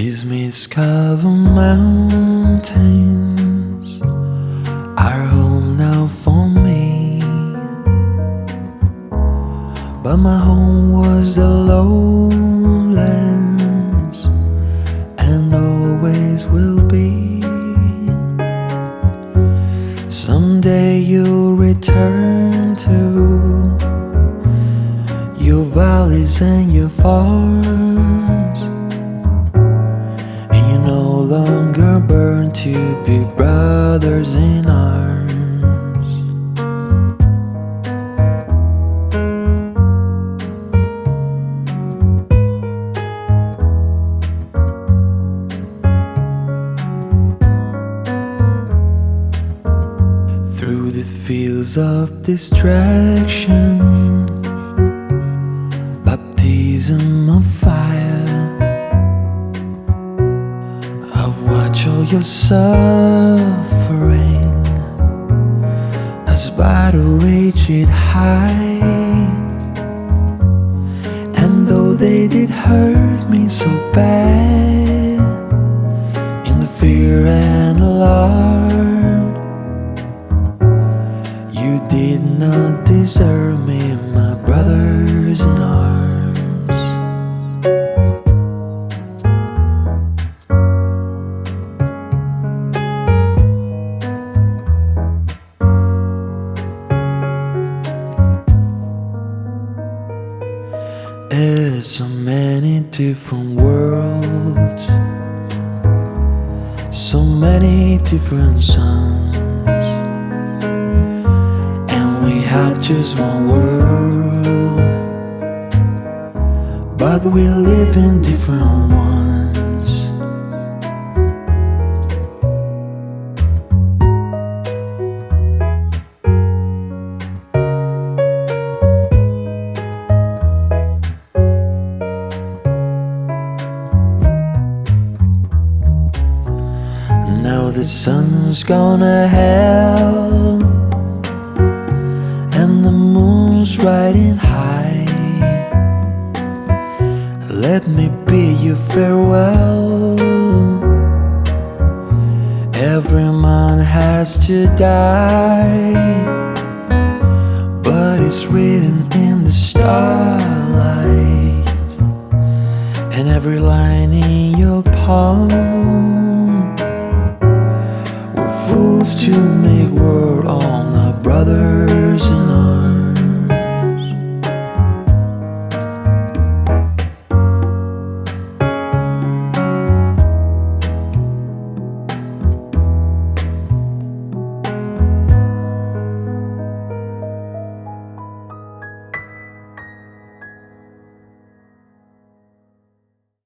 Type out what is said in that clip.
These mist-covered mountains are home now for me. But my home was the lowlands and always will be. Someday you'll return to your valleys and your farms longer burn to be brothers in arms. Through these fields of distraction, baptism All your suffering as battle raged high. And though they did hurt me so bad, in the fear and alarm, It's so many different worlds, so many different suns, and we have just one world, but we live in different ones. Now the sun's gonna hell and the moon's riding high. Let me bid you farewell. Every man has to die, but it's written in the starlight, and every line in your palm to make war on our brothers.